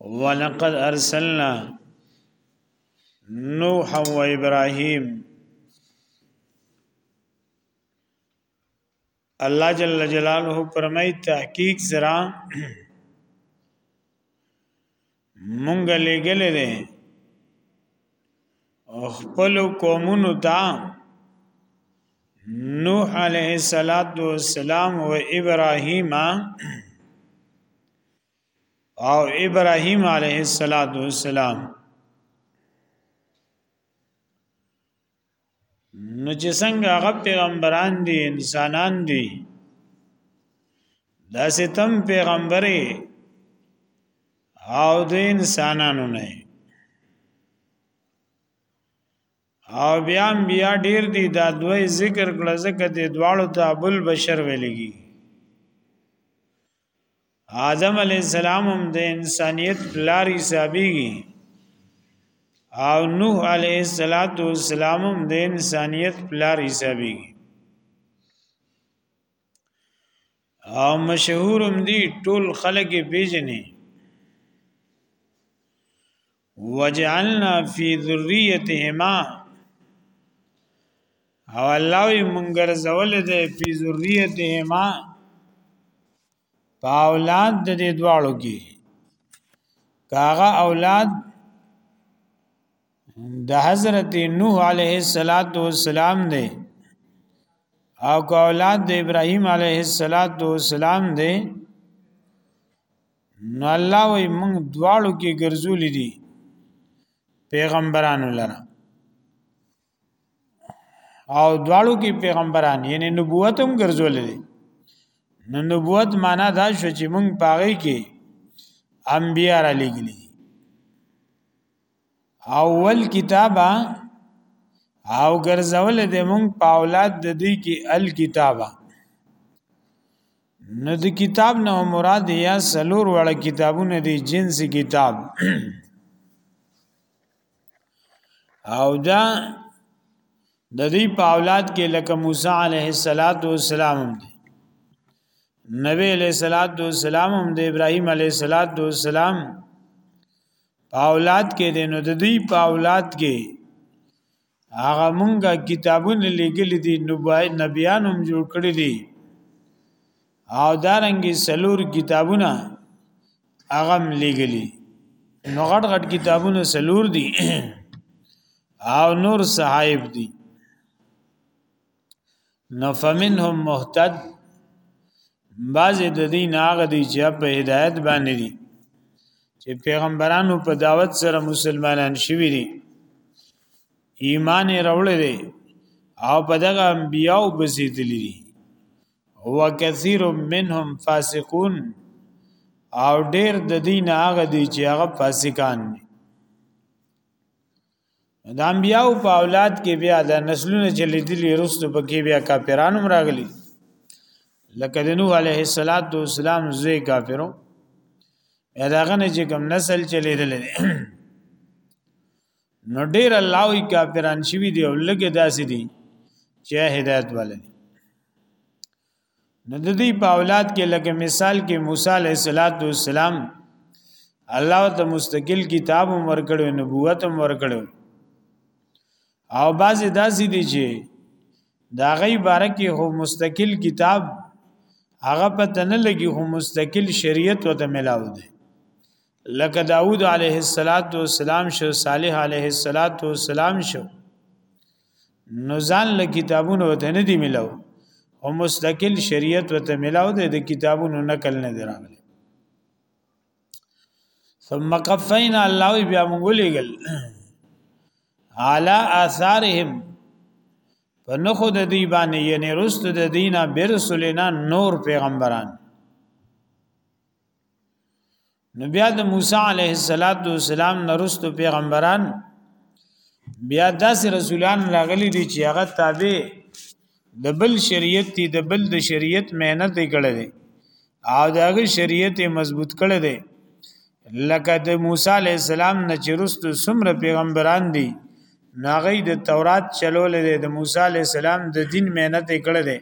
ولقد ارسلنا نوح و ابراهيم الله جل جلاله فرمای تحقیق زرا مونږ لګلې ده خپل قومونو ته نوح علیه السلام و ابراهیم او ابراهيم عليه السلام نو چې څنګه هغه پیغمبران دي انسانان دي دا ستم پیغمبري او د انسانانو نه او بیا بیا ډیر دي دا دوی ذکر کړه ځکه د دواړو ته ابل بشر ویلږي آدم علی السلام هم د انسانیت پلار حسابيږي او نوح علی السلام هم د انسانیت پلار حسابيږي او مشهور هم دي ټول خلک پیژني وجعلنا فی ذریتهما او الله وی منګر زول ده فی ذریتهما په اولاد د دې دواړو کې کاغه اولاد د حضرت نوح علیه السلام دی او اولاد د ابراهیم علیه السلام دی نو الله وی موږ دواړو کې ګرځولې دي پیغمبرانو لره او دواړو کې پیغمبران یعنی نبوت هم ګرځولې دي نو نبوت معنا دا شو چې موږ پاغې کې انبیا را لګلې اول کتابه او ګرځول د موږ په اولاد د دې کې الکتابه نو د کتاب نه مراد یا سلور وړه کتابونه دي جنسي کتاب او دا د دې په اولاد کې لکه موسی عليه السلام دی نبی عليه السلام هم د ابراهيم عليه السلام په اولاد کې دی نو د دې په اولاد کې هغه مونږه کتابونه لیکل دي نبیان هم جوړ کړی دي او دارنګي سلور کتابونه هغه لیکلي نو غټ غټ کتابونه سلور دي او نور صحائف دي نو فمنهم مهتد بعض د دین هغه دی چې په هدایت باندې دي چې پیغمبرانو په دعوت سره مسلمانان شوي دي ایمان راوړل دي او په دغه انبیاو بسیدلی دي وکثیر منهم فاسقون او ډیر د دین هغه دی چې هغه فاسقان دي د انبیاو په اولاد کې بیا د نسلونه چې لیدلی رستو په کې بیا کافرانو راغلي لکه د نوح علیه السلام زوی کافرو یا داغه نه چې کوم نسل چې لیدل دي نو ډیر الله وی کافران شوی دی او لګه داسې دي چې هدایت والے نو د دې په اولاد کې لکه مثال کې موسی علیه السلام الله ته مستقل کتاب عمر کړو نبوت عمر کړو او بعضی داسې دي چې دا غي بارکه هو مستقل کتاب هغه په تنه لګي هو مستقل شریعت وته ملاو دي لکه داوود علیه السلام شو صالح علیه السلام شو نو ځان له کتابونو ته نه دی ملاو او مستقل شریعت وته ملاو دی د کتابونو نقل نه دی راغلی ثم قفینا الله بیا موږ لګل علا آثارهم په نخو د دی باندې یعنی رست د دینه برسولنا نور پیغمبران نو بیا د موسی علیه السلام نرستو پیغمبران بیا داسې رسولان راغلي دي چې هغه تابع د بل شریعت دی د بل د شریعت مهنت کړي دي او داغه شریعت مضبوط کړي دي لکه د موسی علیه السلام نه چې رستو څومره پیغمبران دي ناغی د تورات چلول دي د موسی علیه السلام د دین مهنت کړي دي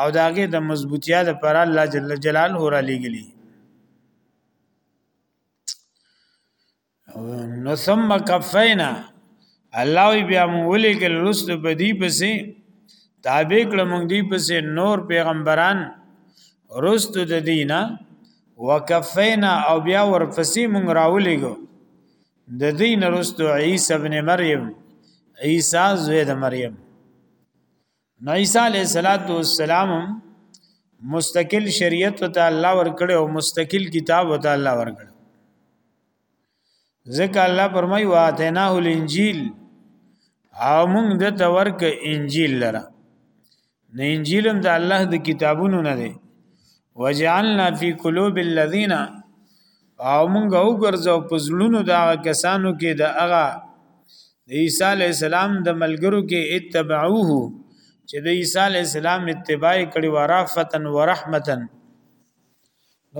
او داغه د مضبوطیا لپاره الله جل جلاله را لګلی نو ثم کفینا الله بیا مولې کې لست بدی پسې تابع کړه مونږ دی پسې نور پیغمبران رست د دینه وکفینا او بیا ورپسې مونږ راولېګو د دین رست عیسی ابن مریم عیسی زوی د مریم نو عیسی علیه السلام مستقل شریعت ته الله ورکړ او مستقل کتاب ته الله ورکړ ځکه الله پرمای واتناه الانجیل او موږ د تورک انجیل لره نه انجیل هم د الله د کتابونو نه دی وجعلنا فی قلوب الذین او مونږ او ګرځو په زړونو دا کسانو کې د هغه د عیسی علی السلام د ملګرو کې اتبعوه چې د عیسی علی السلام اتباع کړي ورافتا ورحمتا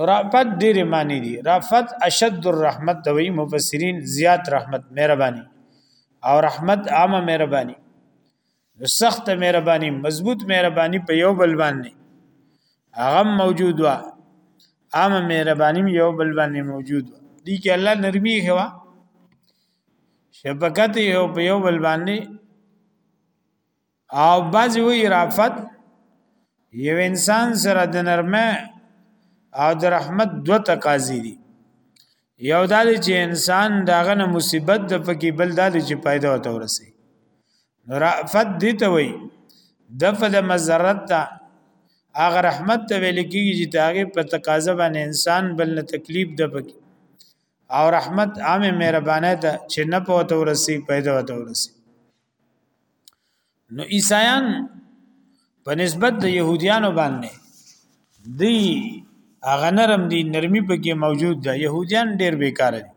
رافت ډېر معنی دي رافت اشد الرحمت دوی مفسرین زیات رحمت مهرباني او رحمت عامه مهرباني نو سخت مهرباني مضبوط مهرباني په یو بل باندې هغه موجود و عام مهرباني یو بل باندې موجود و دي کې الله نرمي هوا شفقت یو په یو بل باندې او باز وی رافت یو انسان سره د نرمه او د رحمت دو تقاضی دي یو دا چې انسان داغه نه مصیبت د پکې بل دا چې پیدا وته ورسي رافت دي ته وي دفع د مزرت ته هغه رحمت ته ویل کیږي چې تاغه په تقاضا باندې انسان بل نه تکلیف ده پکې او رحمت عامه مهربانه ده چې نه پوته ورسي پیدا وته ورسي نو عیسایان په نسبت د يهوديانو باندې دی هغه نرم دي نرمي پکې موجود ده يهوديان ډېر بیکاره دي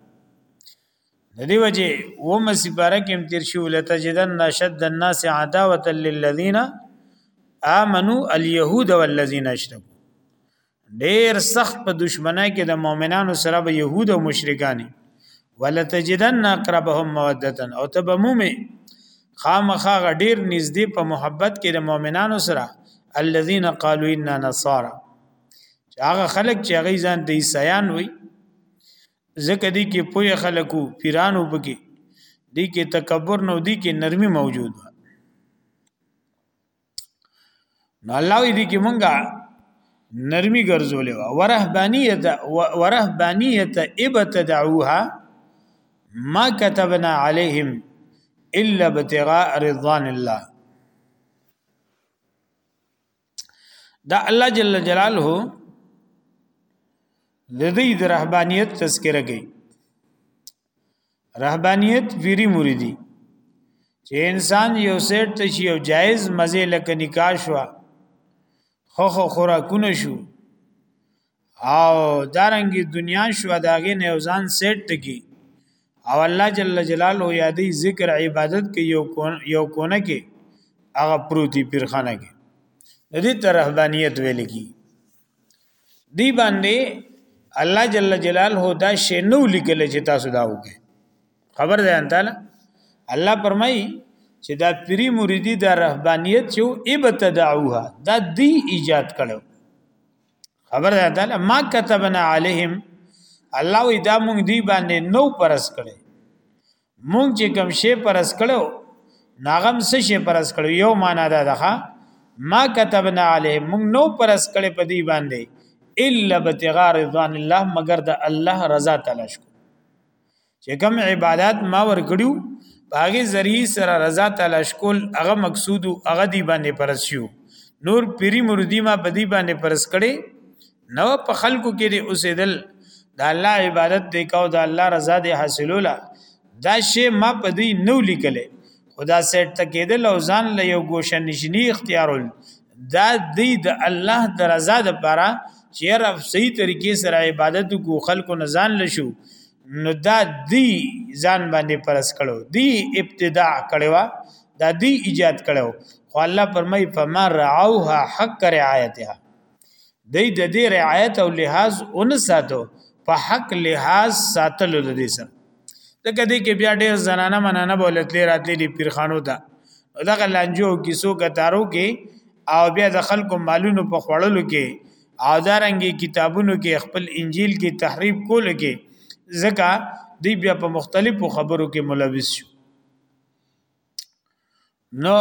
د دې وجه و مسبره کې تیر شو لتجدن نشد الناس عداوه للذین آمنوا اليهود والذین اشركوا ډیر سخت په دشمنه کې د مؤمنانو سره به يهود او مشرکان ولتجدن اقربهم موده او تبمومه خامخا ډیر نږدې په محبت کې د مؤمنانو سره الذين قالوا اننا نصارى هغه خلک چې هغه ځان د عیسایان وي ځکه دی کې پوی خلکو پیرانو پکې دی کې تکبر نو دی کې نرمي موجود و نو الله دې کې مونږه نرمي ګرځولې و ورهبانيت ورهبانيت ابتدعوها ما كتبنا عليهم الا ابتغاء رضوان الله دا الله جل جلاله د دې د رهبانيت تذکره کوي رهبانيت پیری مریدي چې انسان یو سیټ ته شي او جایز مزه لکه نکاح شو خو خو خوراکونه شو او دارنګي دنیا شو داغه نه ځان سیټ ټکی او الله جل جلاله یادې ذکر عبادت کې یو کون یو کونه کې هغه پروتي پیرخانه کې دې ترهبانیت ویل کی دی باندې الله جل جلاله دا شی نو لیکل چې تاسو دا وکړي خبر ده ان تعالی الله پرمای چې دا پری مریدی دا رهبانیت چې ابتدعوها دا دی ایجاد کړو خبر ده تعالی ما كتبنا عليهم الله وی دا مونږ دی باندې نو پرس کړي مونږ چې کوم شی پرس کړو ناغم څه شی پرس کړو یو معنا ده ده ما كتبنا عليهم مونږ نو پرس کړي په دی باندې الا بتغار رضوان الله مگر د الله رضا تلاش کو چې کوم عبادت ما ورکړو باغی ذریعہ سره رضا تعالی شکول هغه مقصود هغه دی باندې پرسیو نور پیری مردی ما بدی باندې پرس کړي نو په خلکو کې دی اوسېدل دا الله عبادت دی کو دا الله رضا دی حاصلولا دا شی ما پدی نو لیکلې خدا سیټ تکیدل او ځان له یو ګوشه نشنی اختیارول دا دی د الله د رضا لپاره چې رب صحیح طریقې سره عبادت کو خلکو نه ځان لشو نو دا دی ځان باندې پرس کړو دی ابتداع کړو دا دی ایجاد کړو خو الله پرمای په ما رعوها حق رعایتها دی د دې رعایت او لحاظ اون ساتو په حق لحاظ ساتلو د دې سره دغه دې کې بیا ډېر زنانه منانه بولتلې راتلې دي پیرخانو ته دغه لانجو کیسو کتارو کې او بیا د خلکو مالونو په خوړلو کې او دارنګي کتابونو کې خپل انجیل کې تحریف کول کې ځکه دی بیا په مختلفو خبرو کې ملوث شو نو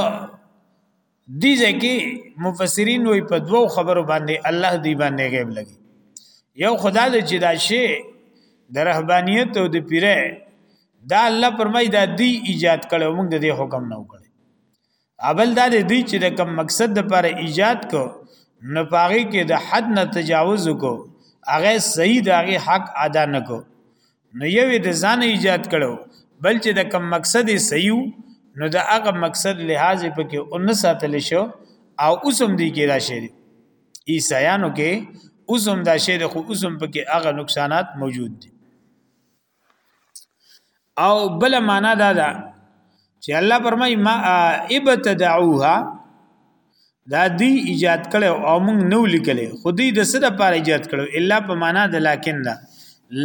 دي ځکه مفسرین وي په دوو خبرو باندې الله دی باندې غیب لګي یو خدا دې چې دا شی د رهبانیت او د پیره دا الله پرمای دا دی ایجاد کړو موږ د دې حکم نه وکړي اول دا دی دوی چې د کم مقصد لپاره ایجاد کو نو پاغي کې د حد نه تجاوز کو هغه صحیح داغه حق ادا نکو نو یوې د ځان ایجاد کړو بل چې د کم مقصد صحیح نو د هغه مقصد لحاظ په کې اون ساتل شو او اوسم دی کې راشي عیسایانو کې اوسم دا شی د خو اوسم په کې هغه نقصانات موجود دي او بل معنا دا ده چې الله فرمای ما ابتدعوها دا دی ایجاد کړي او موږ نو لیکلې خودی د څه د پاره ایجاد کړو الا په معنا د لکن دا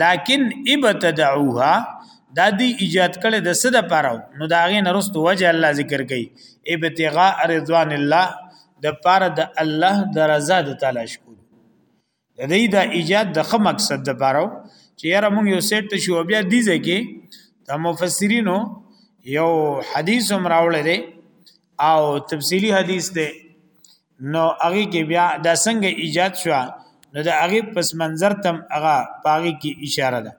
لکن ابتدعوها دا دی ایجاد کړي د څه د پاره نو دا غي نرست وجه الله ذکر کوي ابتغاء رضوان الله د پاره د الله د رضا د تلاش کو د دې د ایجاد د خه مقصد د بارو چې یاره موږ یو سیټ ته شو بیا دي ځکه د مفسرینو یو حدیث هم راوړل دی او تفصیلی حدیث دی نو هغه کې بیا د څنګه ایجاد شو نو د هغه پس منظر تم هغه پاغي کې اشاره ده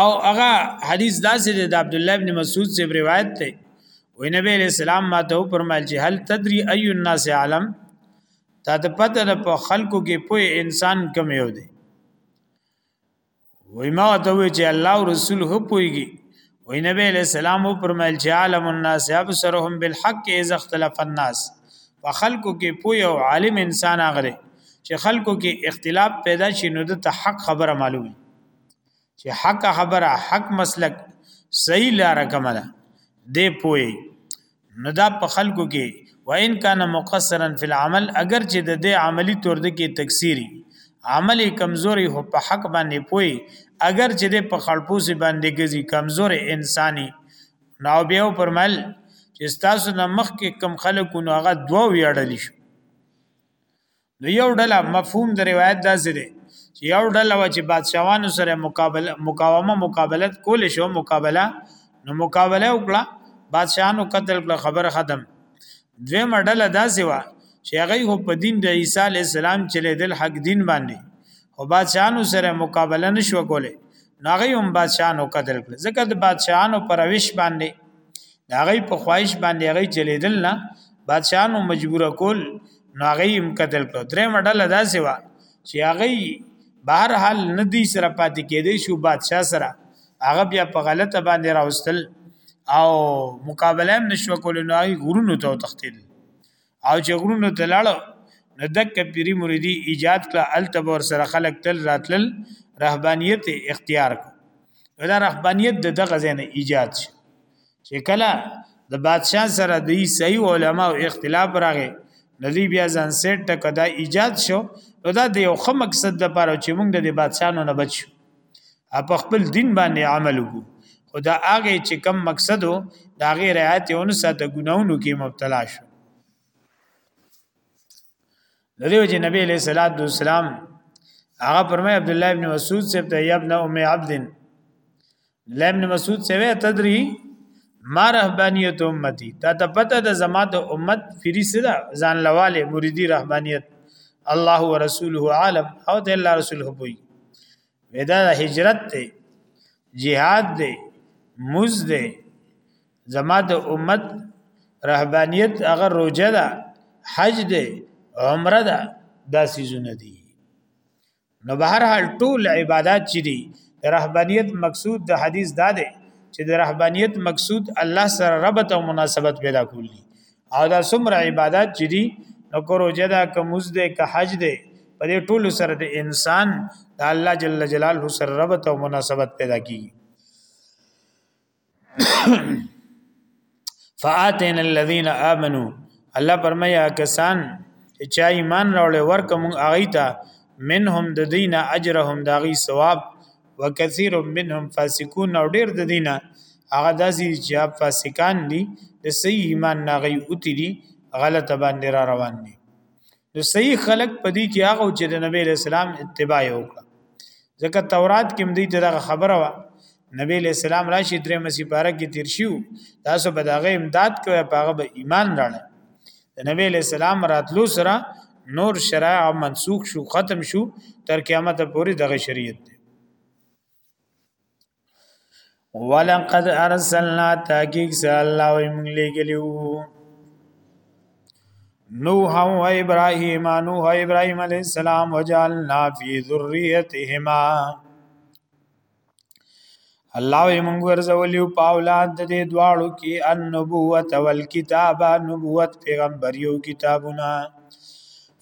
او هغه حدیث داسې د عبد الله ابن مسعود سے روایت ته وی نبی علیہ السلام ما ته فرمایل چې هل تدری ای الناس عالم تا ته پته ده په خلکو کې پوی انسان کم یو دی وای ما ته وی چې الله او رسول هو پویږي وی نبی علیہ السلام فرمایل چې عالم الناس ابصرهم بالحق اذا اختلف الناس فخلقو کې پوی او عالم انسان اغره چې خلکو کې اختلاف پیدا شي نو د حق خبره معلومي چې حق خبره حق مسلک صحیح لار کومه ده دی پوی نو دا په خلکو کې وان کان مقصرا فی العمل اگر چې د دې عملی تور د کې تکثیری عملی کمزوري هو په حق باندې پوي اگر چې د په خړپوسی باندې ګزي کمزور انساني نو بیا پرمل چې تاسو نه مخ کې کم خلکو نو هغه دوه ویړل شو نو یو ډله مفهوم د روایت داسې دی چې یو ډله و چې بادشاہانو سره مقابله مقاومه مقابلت کول شو مقابله نو مقابله وکړه بادشاہانو قتل کړ خبر ختم دوی مډله داسې و چې هغه هو په دین د عیسی علی السلام چې دل حق دین باندې او بادشاہانو سره مقابله نشو کوله ناغي هم بادشاہانو قتل کړ ځکه د بادشاہانو پر ویش باندې د هغه په خواهش باندې هغه چلیدل نه بادشاہانو مجبور کول نو هغه هم قتل کړ درې مډله دا سیوا چې هغه بهر حال ندی سره پاتې کېدې شو بادشاہ سره هغه بیا په غلطه باندې راوستل او مقابله هم نشو کول نو هغه غرونو ته تختیدل او چې غرونو ته لاړو نو دک پیری مریدی ایجاد کړه التب ور سره خلق تل راتل رهبانیت اختیار کړه دا رهبانیت د دغه ځای نه ایجاد شي چې کله د بادشاه سره د عیسی علماء او اختلاف راغی ندی بیا ځان سیټ ټکدا ایجاد شو نو دا د یو خه مقصد لپاره چې موږ د بادشاہانو نه بچو په خپل دین باندې عمل وکړو خدا هغه چې کم مقصد وو دا غیر رعایت یې ونه ساته ګناونو کې مبتلا شو د دې وجه نبی علیہ الصلوۃ والسلام هغه فرمای عبد الله ابن مسعود سے ته ابن ام عبد لم ابن مسعود سوی تدری ما رهبانیت امتی تا ته پته د زما د امت فری سره ځان لواله مریدی رهبانیت الله ورسوله عالم او د الله رسول هو بوي ودا هجرت ته jihad دی موز دی زما د امت رهبانیت هغه روزه ده حج دی عمره ده دا سيزونه دي نو به هر حال ټول عبادت چې دي رهبانيت مقصود د حدیث دا دی چې د رهبانيت مقصود الله سره ربط او مناسبت پیدا کول دي او دا څومره عبادت چې دي نو کروجه دا کموز ده که حج ده په دې ټولو سره د انسان د الله جل جلاله سره ربط او مناسبت پیدا کیږي فآتین الذین آمنو الله فرمایا کسان چې چا ایمان راوړل ورکه مونږ اغه تا منهم د دین اجرهم داغي ثواب وکثیر منهم فاسقون او ډیر د دینه هغه داسې چې فاسقان دي د صحیح ایمان ناغي اوتی دي غلط باندې را روان دي نو صحیح خلق پدې کې هغه چې د نبی اسلام اتباع وکړه ځکه تورات کې مدې ته خبره وا نبی علیہ السلام راشي درې مسی پاره کې تیر شیو تاسو به داغه امداد کوي پاغه به ایمان راړل د نبی علیہ السلام راتلو سره نور شرایع منسوخ شو ختم شو تر قیامت پورې دغه شریعت دی ولقد ارسلنا تحقیق صلی الله علیه وسلم لګلیو نوح او ابراهیم نوح ابراهیم علیہ السلام وجعلنا فی ذریتهما الله یې مونږ ورزولیو په اولاد د دې دواړو کې ان نبوت او الکتاب نبوت پیغمبر یو کتابونه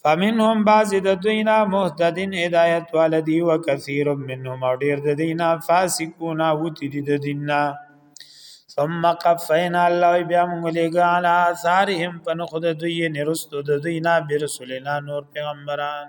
فمنهم بعض د دوینا مهتدین هدایت والدی و کثیر منهم او ډیر د دینا فاسقون او تی د دیننا ثم قفینا الله بیا مونږ لګا علی اثارهم پن خود دوی نرستو د دوینا برسولنا نور پیغمبران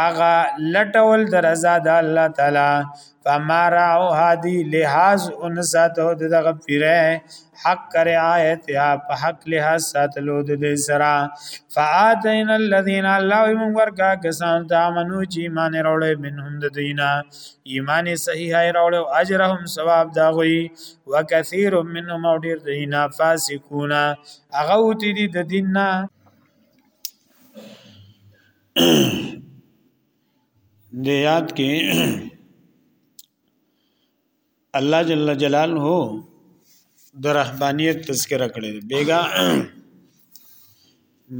هغه لټول د رضا د الله تعالی فما راو هادي لحاظ ان ساتو دغه پیره حق کر آیت یا په حق لحاظ ساتلو د دې سره فاتین الذین الله موږ کا کسان ته منو چې ایمان راوړې منهم د دینا ایمان صحیح راوړې او اجرهم ثواب دا غوي وکثیر منهم او ډیر دینا فاسقون هغه وتی دي د دیننا د یاد کې الله جل جلاله د رهبانيت تذکرہ کړی بیگا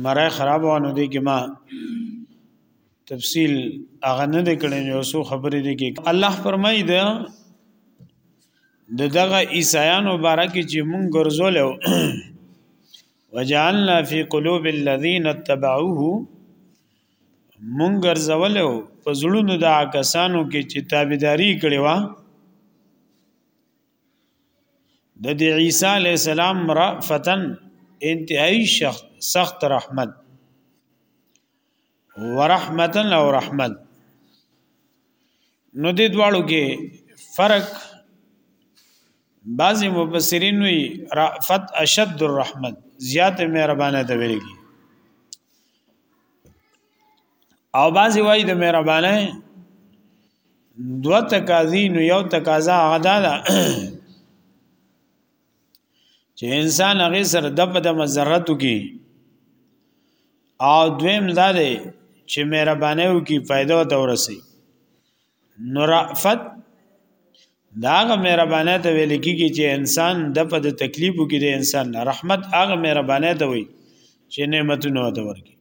مرای خراب وانه دي کې ما تفصیل هغه نه دی کړی یو څو خبرې دي کې الله فرمایي دا د دغه عیسایانو باره کې چې مونږ ګرځولیو وجعلنا فی قلوب الذین اتبعوه مونږ ګرځولو په زړونو دا کسانو کې چې تابعداري کړې و د دې عیسی علی السلام را فتن انتهایی سخت رحمت ورحمتا او رحمت نو دې دواړو کې فرق بعضی مفسرین وی رافت اشد الرحمت زیات مهربانه ته ویل کی او بعضی وای د مهربانه دو تقاضی نو یو تقاضا غدا ده چې انسان هغه سره د په د مزرتو کې او دویم دا دی چې مهربانه او کې فائدہ ته ورسي نورافت داغه مهربانه ته ویل کیږي چې انسان د په د تکلیفو کې د انسان رحمت هغه مهربانه ته وي چې نعمتونه ورته ورکي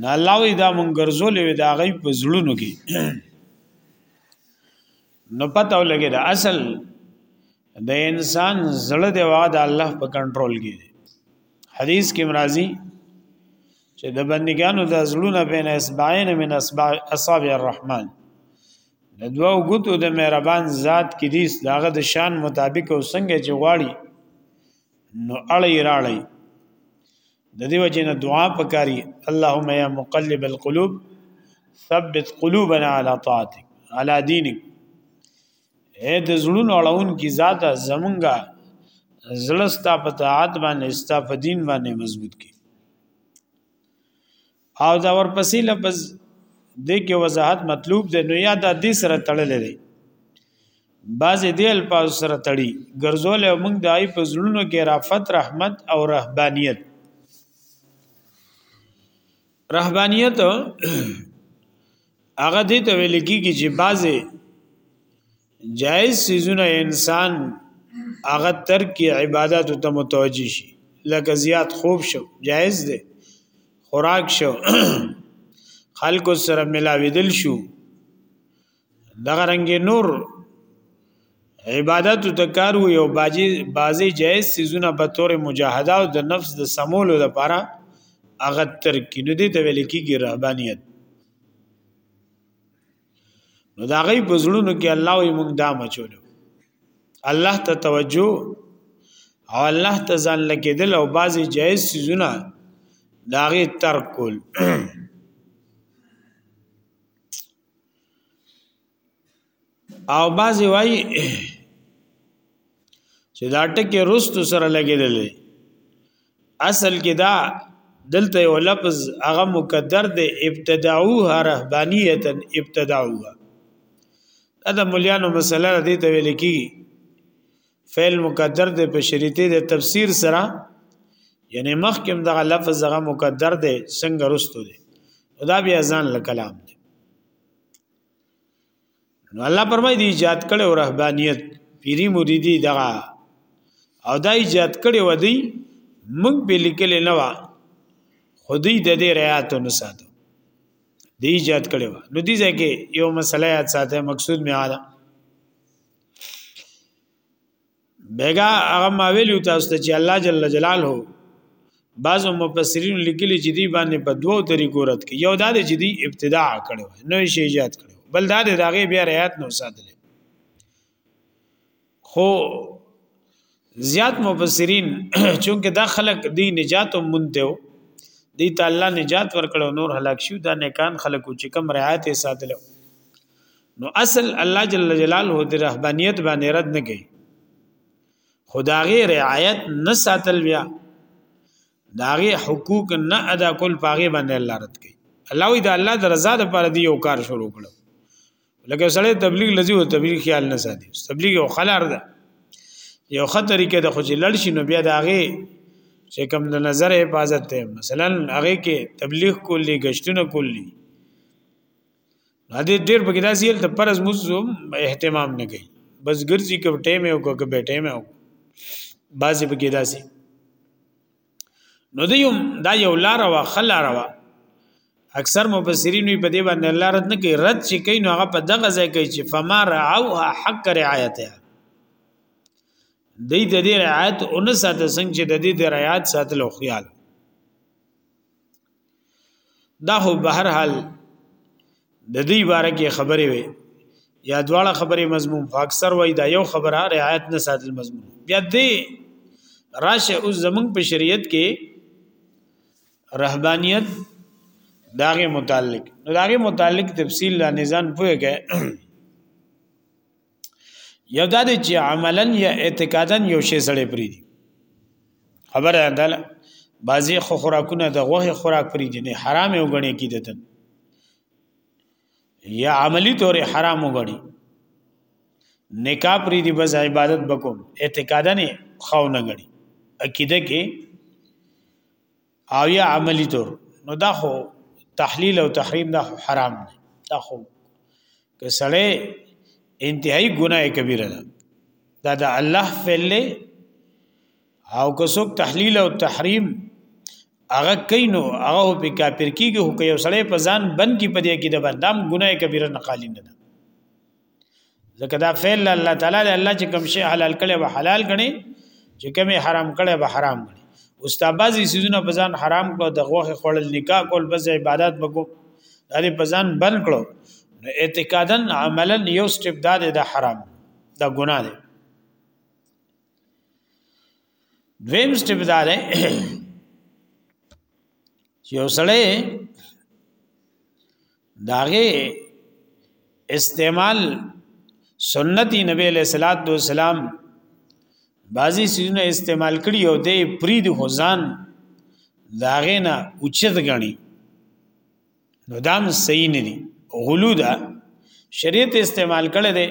نه الله وی دا مونږ ګرځولې وی دا غي په زړونو کې نو پته ولګي دا اصل د انسان زړه دی واد الله په کنټرول کې دی حدیث کې مرাজি چې د بندګانو د زړونو بین اسبعین من اسبع اصابع الرحمن د دوو غوتو د مهربان ذات کې دي داغه د شان مطابق او څنګه چې غواړي نو اړی راړی د دې وجه نه دعا پکاري اللهم یا مقلب القلوب ثبت قلوبنا على طاعتك على دينك اے د زړونو اړون کی ذاته زمونږه زړستا په طاعت باندې استا په دین باندې مضبوط کی او دا ورپسې لفظ د کې وضاحت مطلوب دی نو یا د دې سره تړلې دی بعض دې الفاظ سره تړي ګرځول او موږ دای په زړونو کې رافت رحمت او رهبانیت رهبانیت هغه دې ته ویل کېږي چې بعضې جائز سيزونه انسان هغه تر کې عبادت ته متوجي شي لکه زیات خوب شو جائز دی خوراک شو خلکو سره ملاویدل شو دغه رنګ نور عبادت ته کار وي او باجی بازي جائز سيزونه په تور مجاهده او د نفس د سمولو لپاره هغه تر کې نو دي ته ویل کېږي رهبانيت نو دا غي بزړونو کې الله وي مونږ دا مچولو الله ته توجه او الله ته ځان لګیدل او بعضی جایز سيزونه دا غي ترک کول او بعضی وای چې دا ټکه رست سره لګیدل اصل کې دا دلته یو لفظ هغه مقدر دی ابتدعوها رهبانیه ابتدعوها دا مليانو مسله دې ته ویل کی فعل مقدر دی په شریته د تفسیر سره یعنی مخکم دغه لفظ هغه مقدر دی څنګه رستو دی دا بیا ځان له کلام دی نو الله پرمای دی ایجاد کړي او رهبانيت پیری مریدي دغه او دا ایجاد کړي و دی موږ به لیکل نه و خودی د دې رعایت نه ساتو دی ایجاد کړي و نو دي ځکه یو مسله یاد ساته مقصود می اعلی بیګا هغه ما ویلو تاسو ته چې الله جل جلاله بعض مفسرین لیکلي چې دی باندې په دوو طریقو رد کی یو دا چې دی ابتداع کړو نو شی ایجاد کړو بل دا دی داغه بیا رعایت نو ساتل خو زیات مفسرین چونکه دا خلق دی نجات هم مونته دی تعالی نجات ورکړو نور هلاک شو دا نیکان خلقو چې کم رعایت ساتلو نو اصل الله جل جلاله د رهبانيت باندې رد نه کوي خداغه رعایت نه ساتل بیا داغه حقوق نه ادا کول پاغه باندې الله رد کوي الله وی دا الله د رضا لپاره دی یو کار شروع کړو لکه سړی تبلیغ لذي او تبلیغ خیال نه ساتي تبلیغ یو خلار ده یو خه طریقې د خو لړ شي نو بیا داغه چې کوم د نظر حفاظت ته مثلا هغه کې تبلیغ کولی گشتونه کولی دا دې ډېر پکې داسې یل ته پرز مزوم اهتمام نه کوي بس ګرځي کوم ټیم یو کوم به ټیم یو بازي پکې داسې نو دیوم دا یو لار وا خلار وا اکثر مفسرین په دې باندې الله رد نه کوي رد چې کوي نو هغه په دغه ځای کوي چې فما رعوها حق رعایتها دې د دې رعایت اون ساته څنګه چې د دې د رعایت ساتلو خیال دا خو به هر حال د دې باره کې خبرې وي یا دواړه خبرې مضمون خو اکثر وای دا یو خبره رعایت نه ساتل مضمون بیا دې راشه او زمنګ په شریعت کې رهبانیت داغه متعلق نو داغه متعلق تفصیل لا نزان پوهه یو دا دی چې عملا یا اعتقادا یو شی سړی پری دی خبره ده بعضی خو خوراکونه د غوه خوراک پری دي نه حرام یو غني کیدتن یا عملی طور حرام وګړي نکاح پری دی بس عبادت بکوم اعتقادا نه خو نه غړي عقیده کې او یا عملی طور نو دا خو تحلیل او تحریم دا خو حرام دی دا خو که سړی انتهایی ګناه کبیره ده دا د الله فعل او که څوک تحلیل او تحریم هغه کینو هغه په کافر کیږي هو که یو سړی په ځان بند کی پدې کې د بندام ګناه کبیره نه خالی نه ده ځکه دا فعل الله تعالی دی الله چې کوم شی حلال کړي به حلال غني چې کوم حرام کړي به حرام غني اوس دا بعضی سيزونه په ځان حرام کړو د غوخه خړل نکاح کول بس عبادت وکړو دا دې په ځان بند کړو نو اعتقادا عملا یو استبداد د حرام دا ګناه ده دویم سټپ دا دی چې یو سړی داغه استعمال سنتي نبی له صلوات و سلام بعضی سيزونه استعمال کړي او د پرید خزان داغه نه اوچت غني نو دا هم صحیح نه دي غلو دا شریعت استعمال کړي دي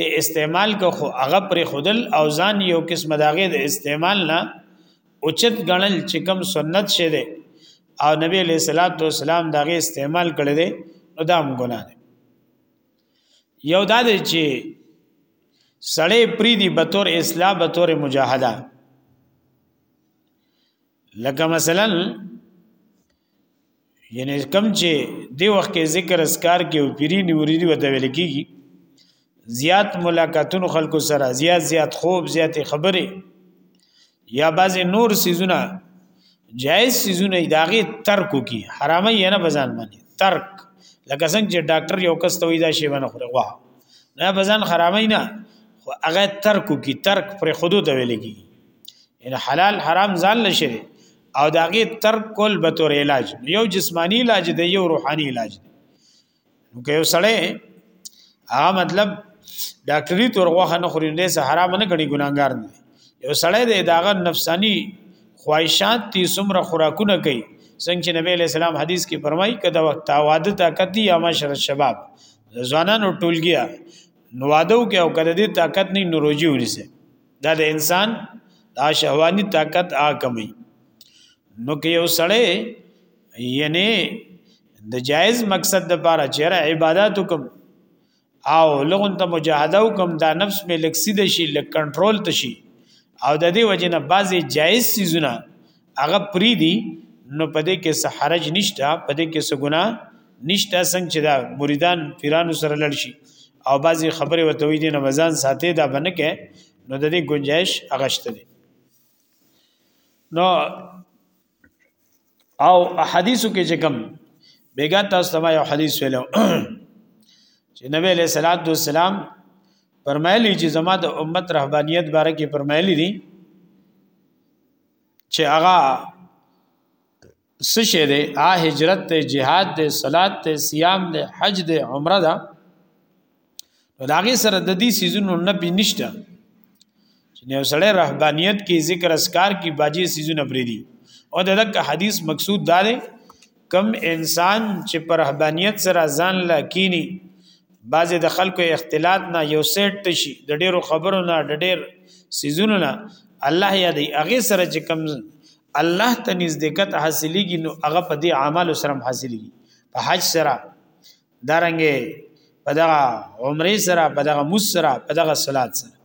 ته استعمال کو خو هغه پر خودل او ځان یو قسم داغه د استعمال نه اوچت غنل چې کم سنت شه دي او نبی علیہ الصلوۃ والسلام داغه استعمال کړي دي نو دا هم ګناه ده یو دا دی چې سړی پری دی به تور اصلاح به تور مجاهده لکه مثلا یعنی کم چې دی وخت کې ذکر اسکار کې او پیری نیوری دی وته ویل کیږي زیات ملاقاتونو خلکو سره زیات زیات خوب زیات خبره یا بعضی نور سيزونه جائز سيزونه داغه ترکو کی حرامه یې نه بزان باندې ترک لکه څنګه چې ډاکټر یو کس ته وی دا شی باندې خوره واه نه بزان حرامه نه خو هغه ترکو کی ترک پر خودو ته ویل کی ان حلال حرام ځان لشي او داغه ترک کول به تور علاج یو جسمانی علاج دی یو روحانی علاج دی نو که یو سړی هغه مطلب ډاکټری تور غوخه نه خوري نه سه حرام نه غني ګناګار نه یو سړی دی داغه نفسانی خواهشات تی سمره خوراکونه کوي څنګه چې نبی علیہ السلام حدیث کې فرمایي کده وخت واده طاقت دی یا معاشر الشباب ځوانانو ټولګیا نو وادو کې او کده دې طاقت نه نوروجي ونیسه دا د انسان دا شهواني طاقت آکمي نو که یو سړی یعنی د جایز مقصد د پاره چیرې عبادت وکم او لغون ته مجاهده وکم دا نفس می لکسید شي لک کنټرول تشي او د دې وجنه بعضی جایز سيزونه هغه پری دی نو پدې کې څه حرج نشته پدې کې څه ګنا نشته څنګه چې دا مریدان پیرانو سره لړ شي او بعضی خبره وته وي دي نه وزن ساتي دا بنه کې نو د دې گنجائش اغشته دي نو او حدیثو کې چې کوم بیګا تاسو ته یو حدیث ویلو چې نبی له صلوات و سلام فرمایلی چې زما د امت رهبانیت باره کې فرمایلی دي چې هغه سشه ده آ هجرت ده جهاد ده صلات ده سیام ده حج ده عمره ده نو داغه سره د دې سيزونو نبي نشته چې نو سره رهبانيت کې ذکر اسکار کې باجی سيزونه پرې دي او دغه حدیث مقصود دا دی کم انسان چې پر رهبانيت سره ځان لا کینی بعضې د خلکو اختلاط نه یو سیټ تشي د ډیرو خبرو نه د ډیر سیزونو نه الله یا دی هغه سره چې کم الله ته نزدېکت حاصلېږي نو هغه په دې اعمال سره حاصلېږي په حج سره دارنګې په دغه عمره سره په دغه مس سره په دغه صلات سره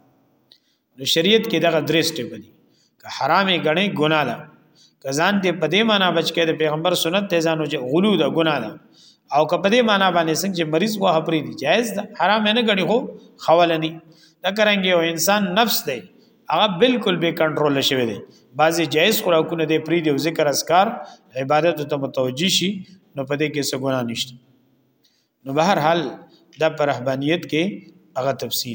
نو شریعت کې دغه درې سټیپ دي که حرامې غنې ګناه ده کزان دې په دې معنی بچ کې د پیغمبر سنت ته ځانو چې غلو ده ګناه ده او که په دې معنی باندې څنګه چې مریض وه پرې دي جایز ده حرام نه غني خو خولني دا کرانګي او انسان نفس دی هغه بالکل به کنټرول شوی دی بعضی جایز خوراکونه دې پرې دی او ذکر اسکار عبادت ته متوجي شي نو په دې کې څه ګناه نشته نو بهر حال دا پر رهبانيت کې هغه تفصیل